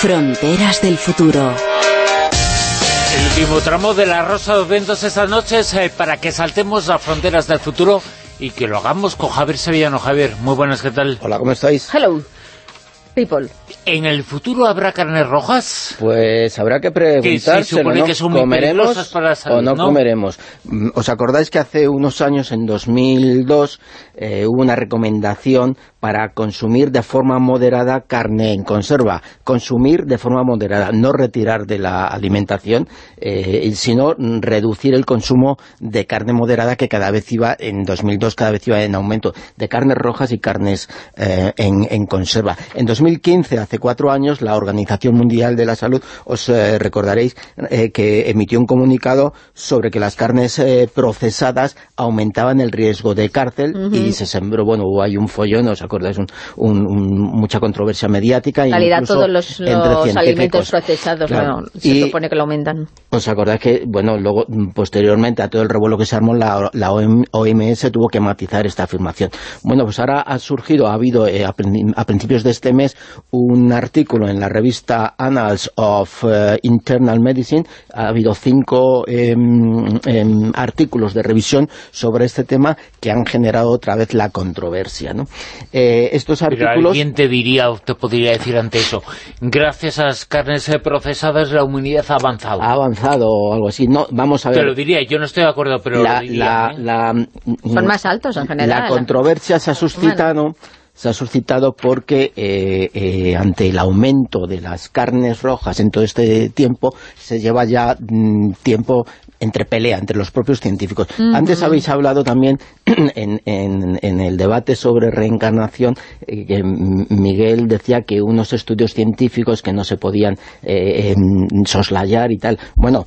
Fronteras del futuro. El último tramo de la Rosa de los Vientos esta noche es eh, para que saltemos las fronteras del futuro y que lo hagamos con Javier Sevillano. Javier, muy buenas, ¿qué tal? Hola, ¿cómo estáis? Hello, people. ¿En el futuro habrá carnes rojas? Pues habrá que preguntárselo, ¿no? que son muy ¿Comeremos para la salud, o no, no? comeremos? Mm, ¿Os acordáis que hace unos años, en 2002, eh, hubo una recomendación para consumir de forma moderada carne en conserva? Consumir de forma moderada, no retirar de la alimentación, eh, sino reducir el consumo de carne moderada que cada vez iba, en 2002 cada vez iba en aumento, de carnes rojas y carnes eh, en, en conserva. En 2015, hace cuatro años, la Organización Mundial de la Salud, os eh, recordaréis eh, que emitió un comunicado sobre que las carnes eh, procesadas aumentaban el riesgo de cárcel y se sembró, bueno, hubo ahí un follón, ¿os acordáis? Un, un- un- mucha controversia mediática. En realidad todos los, alimentos procesados Claro. se Y- supone que lo aumentan. ¿Os acordáis que, bueno, luego, mm, posteriormente a todo el revuelo que se armó, la, la OM OMS tuvo que matizar esta afirmación? Bueno, pues ahora ha surgido, ha habido a principios de este mes un artículo en la revista Annals of eh, Internal Medicine, ha habido cinco em, em, artículos de revisión sobre este tema que han generado otra vez la controversia, ¿no? Eh, estos Pero artículos... alguien te diría o te podría decir ante eso, gracias a las carnes eh, procesadas la humanidad ha avanzado. Ha avanzado o algo así. No, vamos a ver. te lo diría, yo no estoy de acuerdo, pero la, lo diría, la- ¿eh? la- Son más altos en general. La controversia se ha suscitado se ha suscitado porque eh, eh, ante el aumento de las carnes rojas en todo este tiempo se lleva ya mm, tiempo entre pelea entre los propios científicos. Antes habéis hablado también en, en- en el debate sobre reencarnación eh, que Miguel decía que unos estudios científicos que no se podían em, soslayar y tal. Bueno,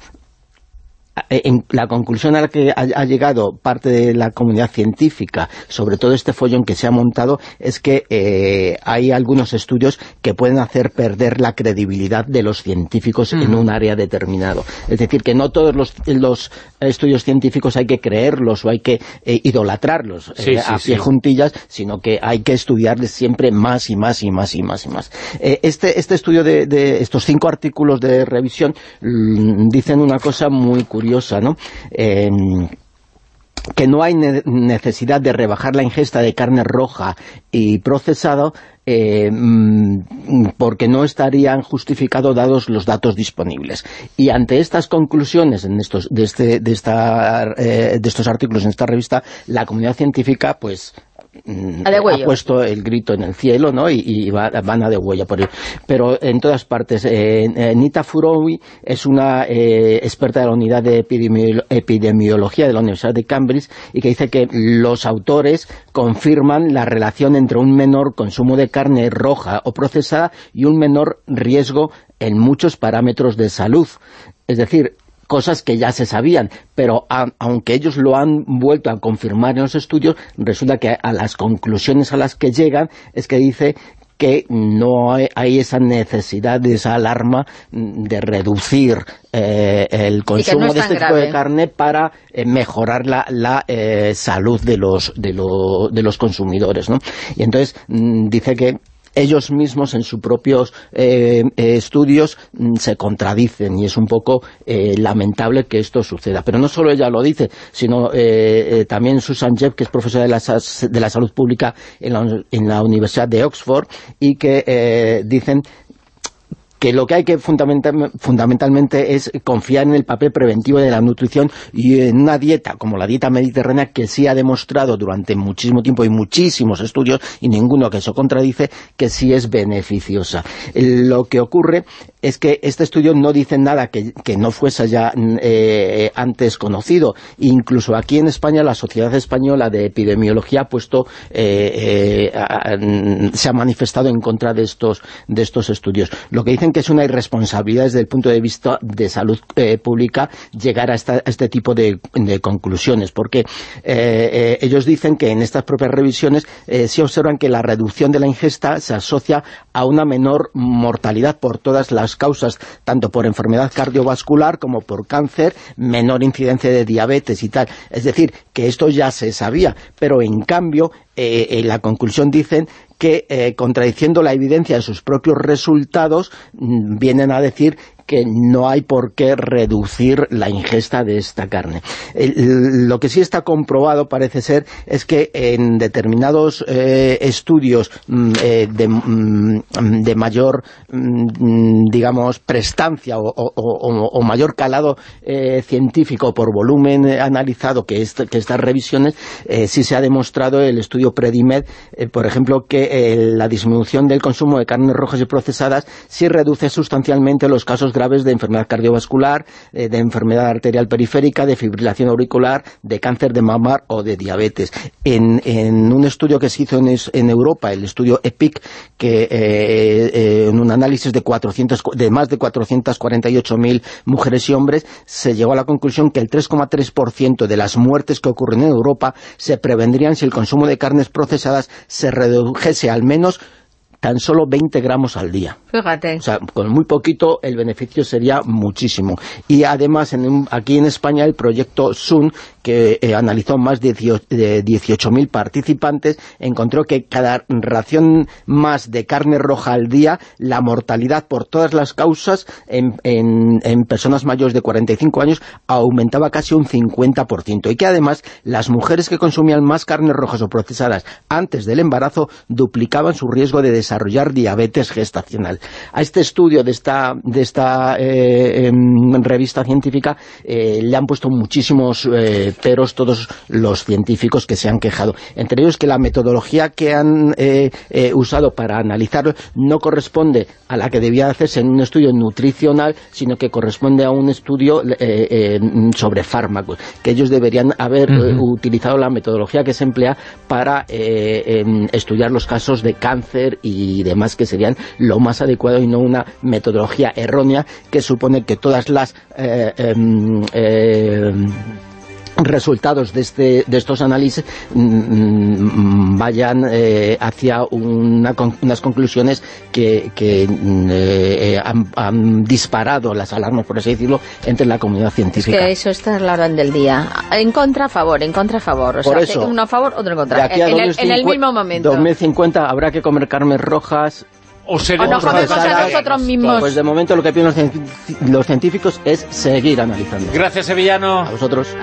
en la conclusión a la que ha, llegado parte de la comunidad científica sobre todo este follón que se ha montado es que eh, hay algunos estudios que pueden hacer perder la credibilidad de los científicos en un área determinado. Es decir, que no todos los, los estudios científicos hay que creerlos o hay que eh, idolatrarlos eh, Sí, a pie sí. juntillas, sino que hay que estudiarles siempre más y más y más y más y más. Eh, este, este estudio de, de estos cinco artículos de revisión mm, dicen una cosa muy curiosa, ¿no? Em, que no hay ne- necesidad de rebajar la ingesta de carne roja y procesado eh, porque no estarían justificados dados los datos disponibles. Y ante estas conclusiones en estos, de, este, de, esta, eh, de estos artículos en esta revista, la comunidad científica pues ha huello. puesto el grito en el cielo, ¿no? Y, y va- van a de huella por él. Pero en todas partes, eh, Nita Furowi es una eh, experta de la unidad de epidemiolo- epidemiología de la Universidad de Cambridge y que dice que los autores confirman la relación entre un menor consumo de carne roja o procesada y un menor riesgo en muchos parámetros de salud. Es decir, cosas que ya se sabían, pero a- aunque ellos lo han vuelto a confirmar en los estudios, resulta que a las conclusiones a las que llegan es que dice que no hay, esa necesidad de esa alarma mm, de reducir eh, el consumo de este tipo de carne para eh, mejorar la, la, eh, salud de los, de, lo- de los consumidores. ¿no? Y entonces mm, dice que ellos mismos en sus propios eh, eh, estudios mm, se contradicen y es un poco eh, lamentable que esto suceda. Pero no solo ella lo dice, sino eh, eh, también Susan Jeff, que es profesora de la, de la salud pública en la, en la Universidad de Oxford y que eh, dicen que lo que hay que fundamental- fundamentalmente es confiar en el papel preventivo de la nutrición y en una dieta como la dieta mediterránea que sí ha demostrado durante muchísimo tiempo y muchísimos estudios y ninguno que eso contradice que sí es beneficiosa. Lo que ocurre es que este estudio no dice nada que, que no fuese ya mm, eh, antes conocido. Incluso aquí en España la Sociedad Española de Epidemiología ha puesto eh, eh, a- se ha manifestado en contra de estos de estos estudios. Lo que dicen que es una irresponsabilidad desde el punto de vista de salud eh, pública llegar a, este tipo de, conclusiones, porque eh, eh, ellos dicen que en estas propias revisiones sí observan que la reducción de la ingesta se asocia a una menor mortalidad por todas las causas, tanto por enfermedad cardiovascular como por cáncer, menor incidencia de diabetes y tal. Es decir, que esto ya se sabía, pero en cambio eh, en la conclusión dicen que, eh, contradiciendo la evidencia de sus propios resultados, mm, vienen a decir que no hay por qué reducir la ingesta de esta carne. lo que sí está comprobado, parece ser, es que en determinados eh, estudios mm, eh, mm, de, mayor, mm, digamos, prestancia o, mayor calado eh, científico por volumen analizado que, que estas revisiones, sí se ha demostrado el estudio Predimed, por ejemplo, que la disminución del consumo de carnes rojas y procesadas sí reduce sustancialmente los casos graves de enfermedad cardiovascular, eh, de enfermedad arterial periférica, de fibrilación auricular, de cáncer de mamar o de diabetes. En, un estudio que se hizo en, Europa, el estudio EPIC, que eh, eh, en un análisis de, 400, de más de 448.000 mujeres y hombres, se llegó a la conclusión que el 3,3% de las muertes que ocurren en Europa se prevendrían si el consumo de carnes procesadas se redujese al menos tan solo 20 gramos al día. Fíjate. O sea, con muy poquito el beneficio sería muchísimo. Y además, aquí en España, el proyecto SUN, que eh, analizó más de 18.000 participantes, encontró que cada ración más de carne roja al día, la mortalidad por todas las causas en, personas mayores de 45 años aumentaba casi un 50%. Y que además, las mujeres que consumían más carnes rojas o procesadas antes del embarazo duplicaban su riesgo de desarrollar diabetes gestacional a este estudio de esta, de esta eh, em, revista científica eh, le han puesto muchísimos eh, peros todos los científicos que se han quejado. Entre ellos que la metodología que han usado para analizarlo no corresponde a la que debía hacerse en un estudio nutricional, sino que corresponde a un estudio sobre fármacos, que ellos deberían haber utilizado la metodología que se emplea para em, estudiar los casos de cáncer y demás que serían lo más adecuado y no una metodología errónea que supone que todas las eh, em, eh, resultados de, este, de estos análisis mm, mm, vayan eh, hacia unas conclusiones que, mm, han, disparado las alarmas, por así decirlo, entre la comunidad científica. que eso está la hora del día. En contra, a favor, en contra, a favor. O por sea, uno a favor, otro en contra. En, en, el, mismo momento. 2050 habrá que comer carnes rojas o seremos nosotros mismos. Pues de momento lo que piden los científicos es seguir analizando. Gracias, Sevillano. A vosotros.